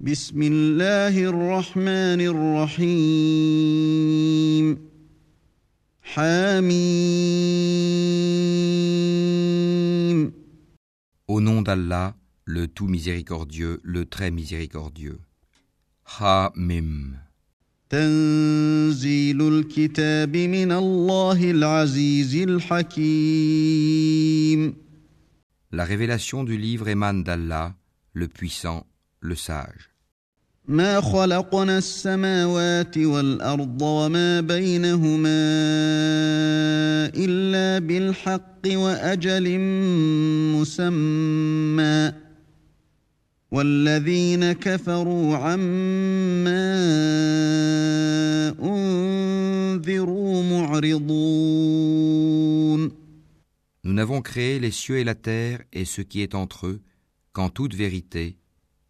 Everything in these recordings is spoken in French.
بسم الله الرحمن الرحيم حميم Au nom d'Allah, le tout miséricordieux, le très miséricordieux. Ha-Mim. تنزيل الكتاب من الله العزيز الحكيم La révélation du livre émane d'Allah, le puissant, le sage. ما خلقنا السماوات والأرض وما بينهما إلا بالحق وأجل مسمى والذين كفروا عما أنذروا معرضون Nous n'avons créé les cieux et la terre et ce qui est entre eux qu'en toute vérité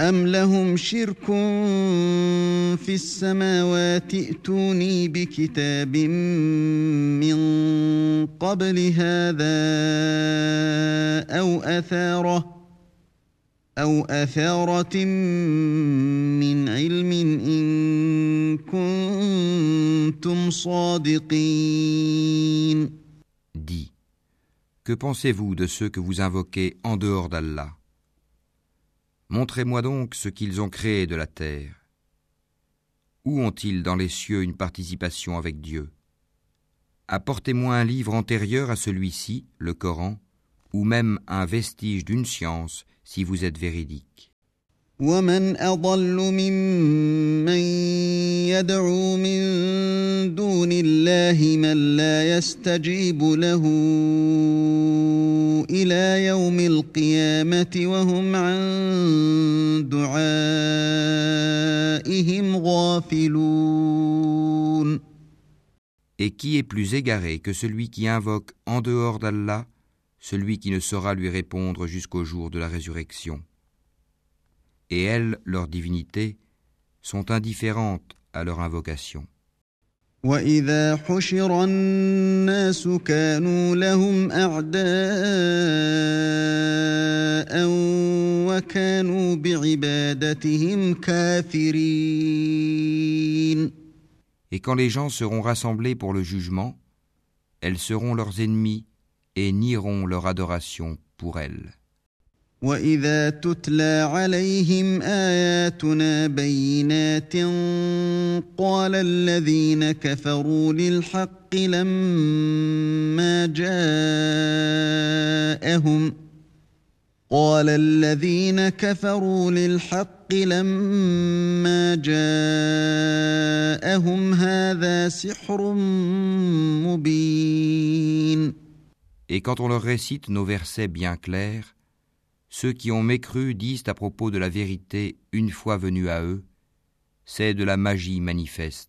أم لهم شرك في السماوات ائتوني بكتاب من قبل هذا أو أثارة أو أثارة من علم إن كنتم صادقين Dis, que pensez-vous de ceux que vous invoquez en dehors d'Allah? Montrez-moi donc ce qu'ils ont créé de la terre. Où ont-ils dans les cieux une participation avec Dieu Apportez-moi un livre antérieur à celui-ci, le Coran, ou même un vestige d'une science si vous êtes véridique. ومن أضل ممن يدعو من دون الله من لا يستجيب له إلى يوم القيامة وهم عن qui est plus égaré que celui qui invoque en dehors d'Allah, celui qui ne saura lui répondre jusqu'au jour de la résurrection Et elles, leurs divinités, sont indifférentes à leur invocation. وإذا حشر الناس كانوا لهم أعداء وكانوا بعبادتهم كافرين Et quand les gens seront rassemblés pour le jugement, elles seront leurs ennemis et nieront leur adoration pour elles. واذا تتلى عليهم اياتنا بينات قال الذين كفروا للحق لما جاءهم قال الذين كفروا للحق لما جاءهم هذا سحر مبين Et quand on leur récite nos versets bien clairs, ceux qui ont mécru disent à propos de la vérité une fois venus à eux, c'est de la magie manifeste.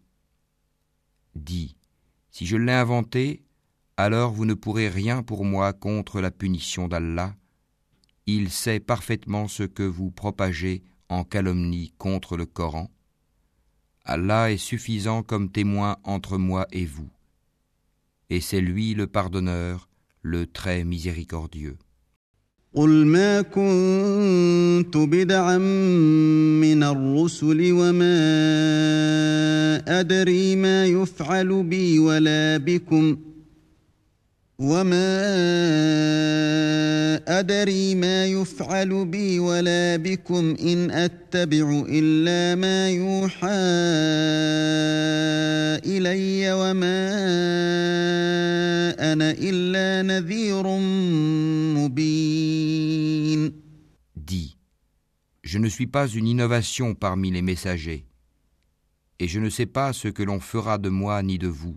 Dis, si je l'ai inventé, alors vous ne pourrez rien pour moi contre la punition d'Allah. Il sait parfaitement ce que vous propagez en calomnie contre le Coran. Allah est suffisant comme témoin entre moi et vous. Et c'est lui le pardonneur, le très miséricordieux. قل ما كنت بدعا من الرسل وما أدري ما يفعل بي ولا بكم وما أدري ما يفعل بي ولا بكم إن أتبع إلا ما يوحى إلي وما أنا إلا نذير مبين Dis, je ne suis pas une innovation parmi les messagers, et je ne sais pas ce que l'on fera de moi ni de vous.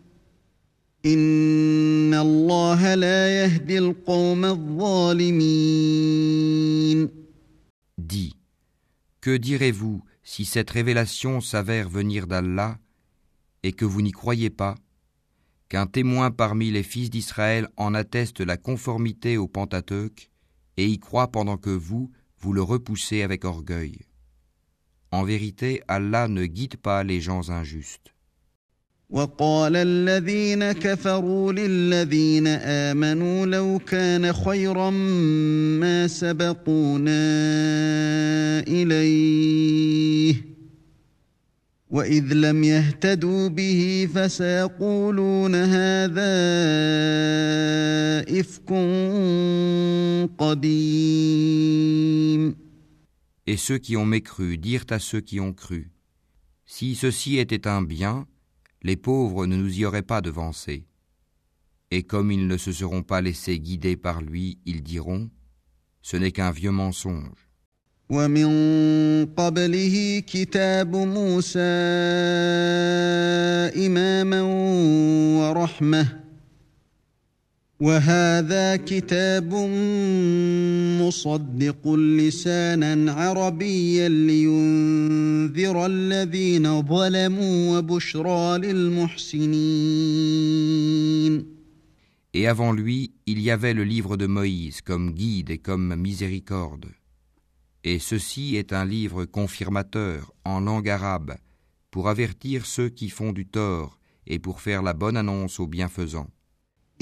Dis, que direz-vous si cette révélation s'avère venir d'Allah et que vous n'y croyez pas Qu'un témoin parmi les fils d'Israël en atteste la conformité au Pentateuque et y croit pendant que vous, vous le repoussez avec orgueil? En vérité, Allah ne guide pas les gens injustes. وقال الذين كفروا للذين آمنوا لو كان خيرا ما سبقونا إليه وإذ لم يهتدوا به فسيقولون هذا إفك قديم. Et ceux qui ont mécru dirent à ceux qui ont cru Si ceci était un bien, les pauvres ne nous y auraient pas devancés. Et comme ils ne se seront pas laissés guider par lui, ils diront Ce n'est qu'un vieux mensonge. Et avant lui, il y avait le livre de Moïse comme guide et comme miséricorde. Et ceci est un livre confirmateur en langue arabe pour avertir ceux qui font du tort et pour faire la bonne annonce aux bienfaisants.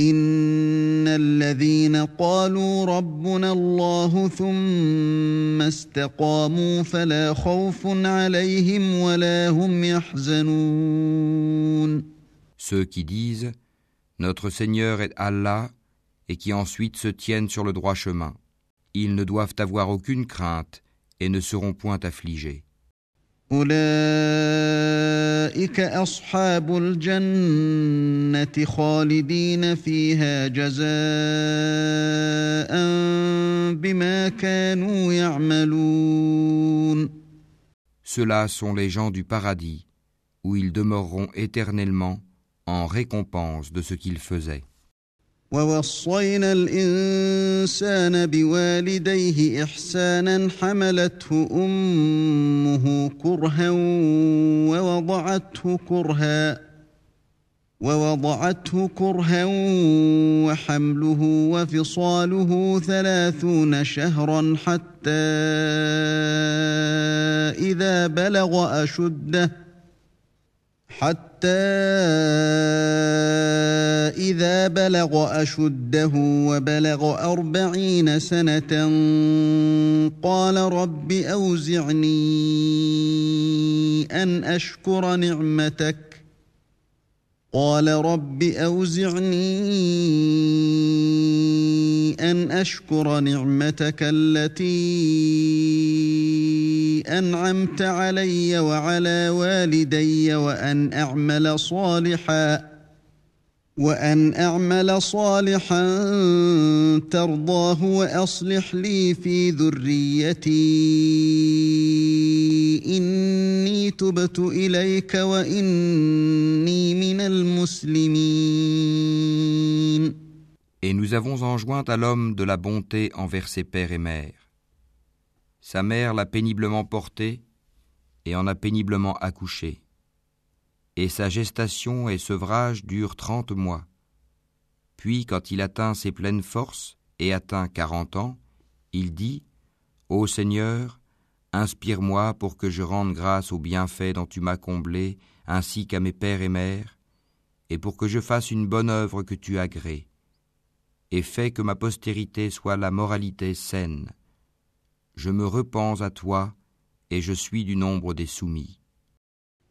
ان الذين قالوا ربنا الله ثم استقاموا فلا خوف عليهم ولا هم يحزنون Ceux qui disent Notre Seigneur est Allah et qui ensuite se tiennent sur le droit chemin, ils ne doivent avoir aucune crainte et ne seront point affligés. أولئك أصحاب الجنة خالدين فيها جزاء بما كانوا يعملون Ceux-là sont les gens du paradis, où ils demeureront éternellement en récompense de ce qu'ils faisaient. ووصينا الإنسان بوالديه إحسانا حملته أمه كرها ووضعته كرها ووضعته كرها وحمله وفصاله ثلاثون شهرا حتى إذا بلغ أشده حتى إذا بلغ أشده وبلغ أربعين سنة قال رب أوزعني أن أشكر نعمتك قال رب أوزعني أن أشكر نعمتك التي أنعمت علي وعلى والدي وأن أعمل صالحا. وأن أعمل صالحا ترضاه وأصلح لي في ذريتي إني تبت إليك وإني من المسلمين Et nous avons enjoint à l'homme de la bonté envers ses pères et mères. Sa mère l'a péniblement porté et en a péniblement accouché. et sa gestation et sevrage durent trente mois. Puis, quand il atteint ses pleines forces et atteint quarante ans, il dit Ô Seigneur, inspire-moi pour que je rende grâce aux bienfaits dont tu m'as comblé, ainsi qu'à mes pères et mères, et pour que je fasse une bonne œuvre que tu agrées, et fais que ma postérité soit la moralité saine. Je me repens à toi, et je suis du nombre des soumis.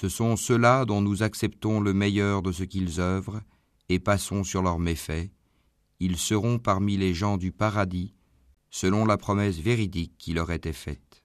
Ce sont ceux-là dont nous acceptons le meilleur de ce qu'ils œuvrent et passons sur leurs méfaits. Ils seront parmi les gens du paradis, selon la promesse véridique qui leur était faite.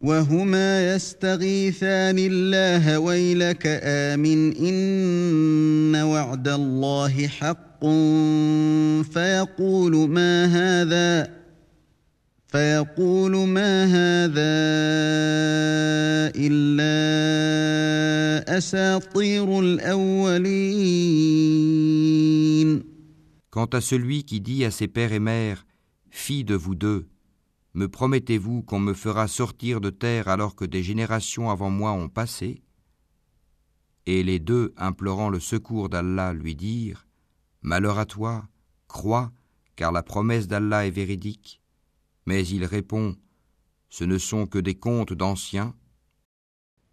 وهما يستغيثان الله ويلك آمن إن وعد الله حق فيقول ما هذا فيقول ما هذا إلا أساطير الأولين. Quant à celui qui dit à ses pères et mères, Fille de vous deux, me promettez-vous qu'on me fera sortir de terre alors que des générations avant moi ont passé? Et les deux, implorant le secours d'Allah, lui dirent Malheur à toi, crois, car la promesse d'Allah est véridique. Mais il répond, ce ne sont que des contes d'anciens.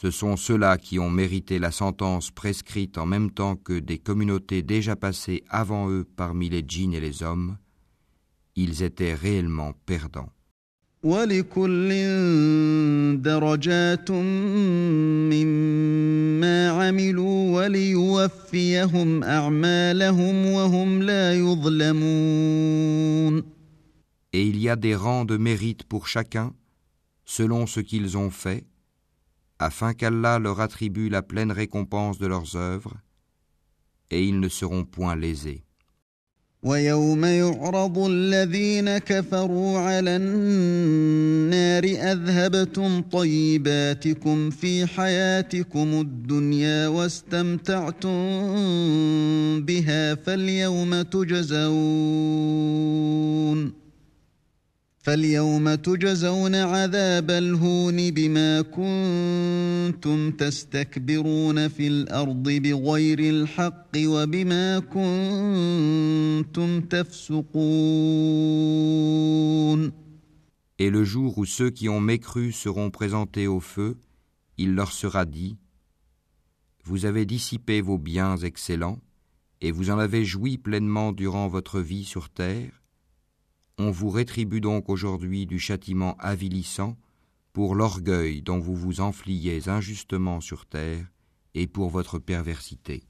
Ce sont ceux-là qui ont mérité la sentence prescrite en même temps que des communautés déjà passées avant eux parmi les djinns et les hommes. Ils étaient réellement perdants. Et il y a des rangs de mérite pour chacun, selon ce qu'ils ont fait, afin qu'Allah leur attribue la pleine récompense de leurs œuvres, et ils ne seront point lésés. Et le jour où ceux qui ont mécru seront présentés au feu, il leur sera dit Vous avez dissipé vos biens excellents, et vous en avez joui pleinement durant votre vie sur terre, on vous rétribue donc aujourd'hui du châtiment avilissant pour l'orgueil dont vous vous enfliez injustement sur terre et pour votre perversité.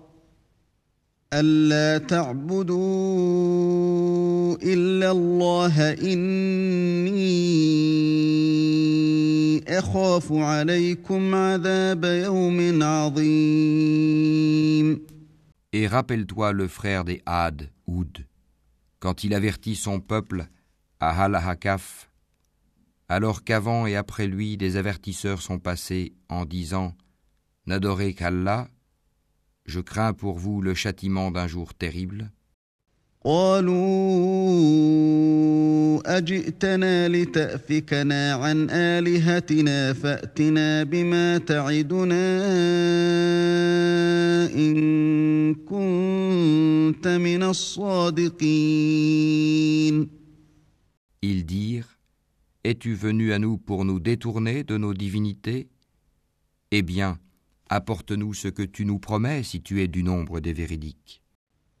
ألا تعبدوا إلا الله إني Et rappelle-toi le frère des Had, Oud, quand il avertit son peuple à Hal-Hakaf, alors qu'avant et après lui des avertisseurs sont passés en disant N'adorez qu'Allah, je crains pour vous le châtiment d'un jour terrible. قالوا اجئتنا لتافكنا عن الهتنا فاتنا بما تعدنا ان كنت من الصادقين Ils dirent Es-tu venu à nous pour nous détourner de nos divinités Eh bien, apporte-nous ce que tu nous promets si tu es du nombre des véridiques.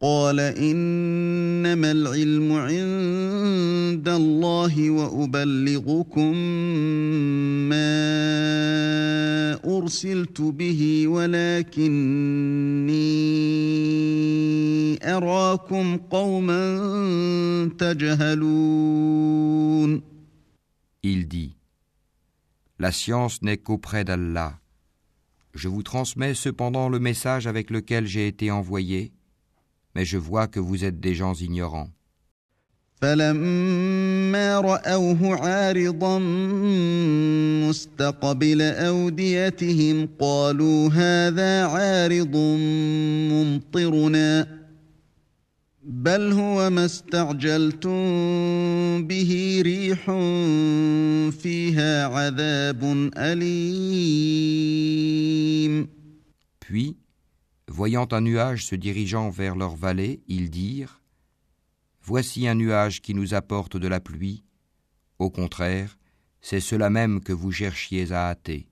قال انما العلم عند الله وابلغكم ما ارسلت به ولكني اراكم قوما تجهلون Il dit La science n'est qu'auprès d'Allah. Je vous transmets cependant le message avec lequel j'ai été envoyé mais je vois que vous êtes des gens ignorants. فلما رأوه عارضا مستقبل أوديتهم قالوا هذا عارض ممطرنا بل هو ما استعجلتم به ريح فيها عذاب أليم Puis, Voyant un nuage se dirigeant vers leur vallée, ils dirent Voici un nuage qui nous apporte de la pluie. Au contraire, c'est cela même que vous cherchiez à hâter.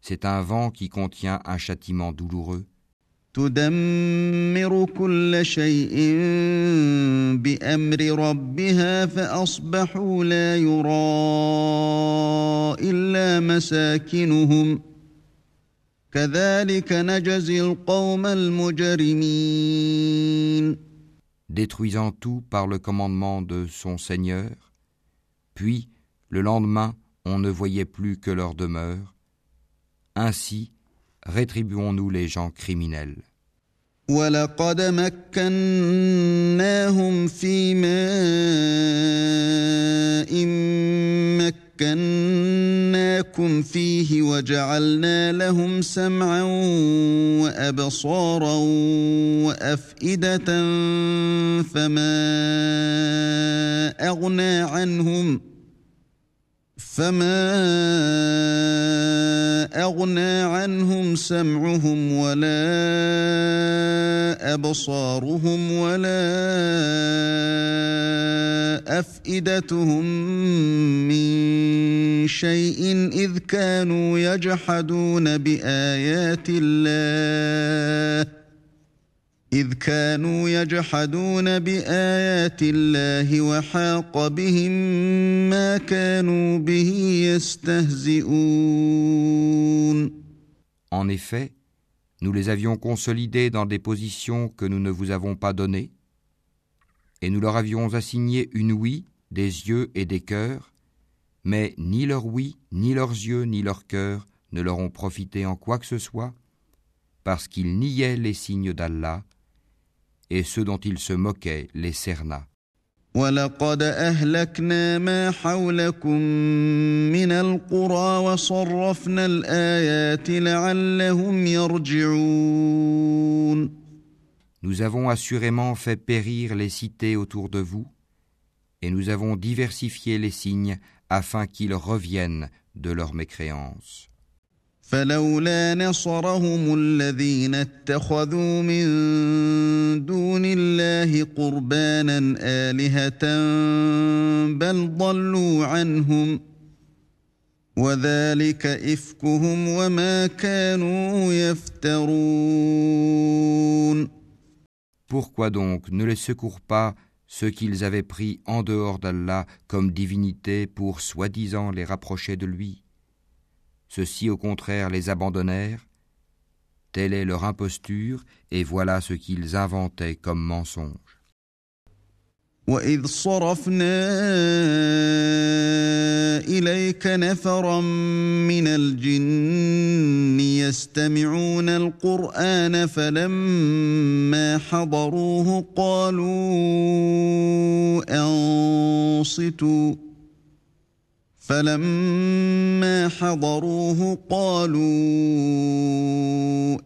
C'est un vent qui contient un châtiment douloureux. Détruisant tout par le commandement de son Seigneur, puis, le lendemain, on ne voyait plus que leur demeure. Ainsi, rétribuons-nous les gens criminels. مكناكم فيه وجعلنا لهم سمعا وأبصارا وأفئدة فما أغنى عنهم فما اغنى عنهم سمعهم ولا ابصارهم ولا افئدتهم من شيء اذ كانوا يجحدون بايات الله إذ كانوا يجحدون بآيات الله وحاق بهم ما كانوا به يستهزئون En effet, nous les avions consolidés dans des positions que nous ne vous avons pas données, et nous leur avions assigné une ouïe, des yeux et des cœurs, mais ni leur ouïe, ni leurs yeux, ni leurs cœurs ne leur ont profité en quoi que ce soit, parce qu'ils niaient les signes d'Allah, et ceux dont il se moquait les cerna. ولقد أهلكنا ما حولكم من القرى وصرفنا الآيات لعلهم يرجعون Nous avons assurément fait périr les cités autour de vous, et nous avons diversifié les signes afin qu'ils reviennent de leur mécréance. فلولا نصرهم الذين اتخذوا من دون الله قربانا آلهة بل ضلوا عنهم وذلك إفكهم وما كانوا يفترون Pourquoi donc ne les secourent pas ceux qu'ils avaient pris en dehors d'Allah comme divinité pour soi-disant les rapprocher de lui Ceux-ci au contraire les abandonnèrent. Telle est leur imposture, et voilà ce qu'ils inventaient comme mensonge. وإذ صرفنا إليك نفرا من الجن يستمعون القرآن فلما حضروه قالوا أنصتوا فلما حضروه قالوا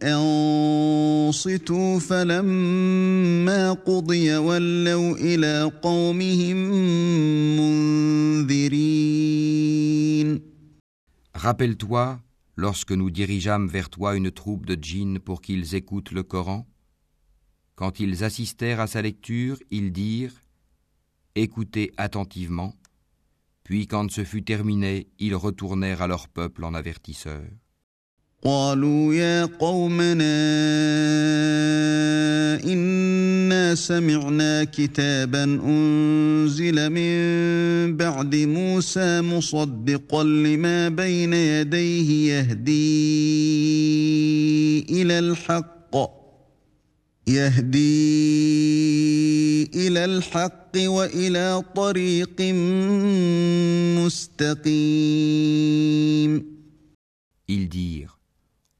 انصتوا فلما قضي ولوا الى قومهم منذرين Rappelle-toi lorsque nous dirigeâmes vers toi une troupe de djinns pour qu'ils écoutent le Coran Quand ils assistèrent à sa lecture, ils dirent Écoutez attentivement. Puis quand ce fut terminé, ils retournèrent à leur peuple en avertisseurs. قالوا يا قومنا إنا سمعنا كتابا أنزل من بعد موسى مصدقا لما بين يديه يهدي إلى الحق يهدي إلى الحق وإلى طريق مستقيم Ils dirent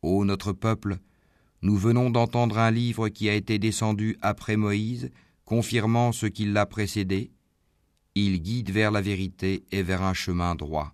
Ô notre peuple, nous venons d'entendre un livre qui a été descendu après Moïse, confirmant ce qui l'a précédé. Il guide vers la vérité et vers un chemin droit.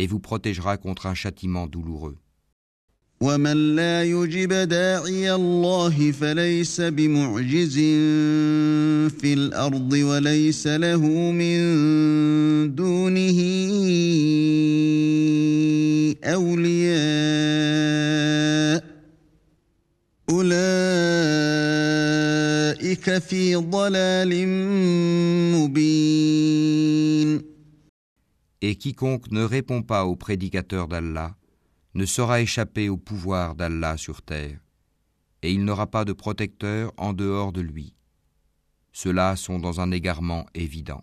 et vous protégera contre un châtiment douloureux. ومن لا يجب داعي الله فليس بمعجز في الأرض وليس له من دونه اولياء اولئك في ضلال مبين Et quiconque ne répond pas aux prédicateurs d'Allah ne saura échapper au pouvoir d'Allah sur terre, et il n'aura pas de protecteur en dehors de lui. Ceux-là sont dans un égarement évident.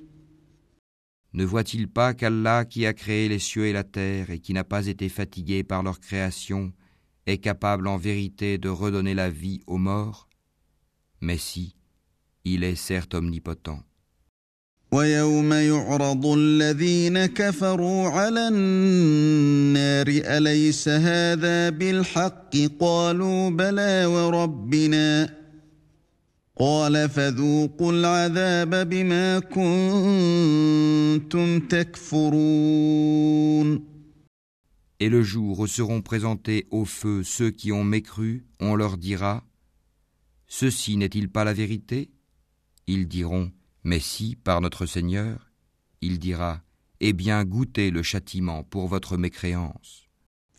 Ne voit-il pas qu'Allah qui a créé les cieux et la terre et qui n'a pas été fatigué par leur création est capable en vérité de redonner la vie aux morts Mais si, il est certes omnipotent. ويوم يعرض الذين كفروا على النار أليس هذا بالحق قالوا بلى وربنا قال فذوقوا العذاب بما كنتم تكفرون Et le jour où seront présentés au feu ceux qui ont mécru, on leur dira Ceci n'est-il pas la vérité Ils diront Mais si, par notre Seigneur, il dira Eh bien, goûtez le châtiment pour votre mécréance.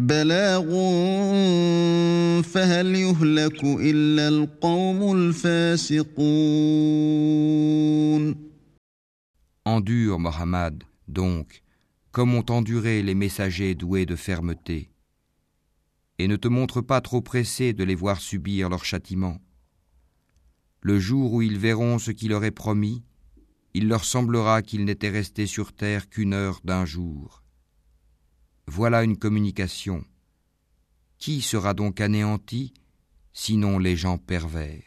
بلاغ فهل يهلك إلا القوم الفاسقون Endure, Mohammed, donc, comme ont enduré les messagers doués de fermeté, et ne te montre pas trop pressé de les voir subir leur châtiment. Le jour où ils verront ce qui leur est promis, il leur semblera qu'ils n'étaient restés sur terre qu'une heure d'un jour. Voilà une communication. Qui sera donc anéanti, sinon les gens pervers?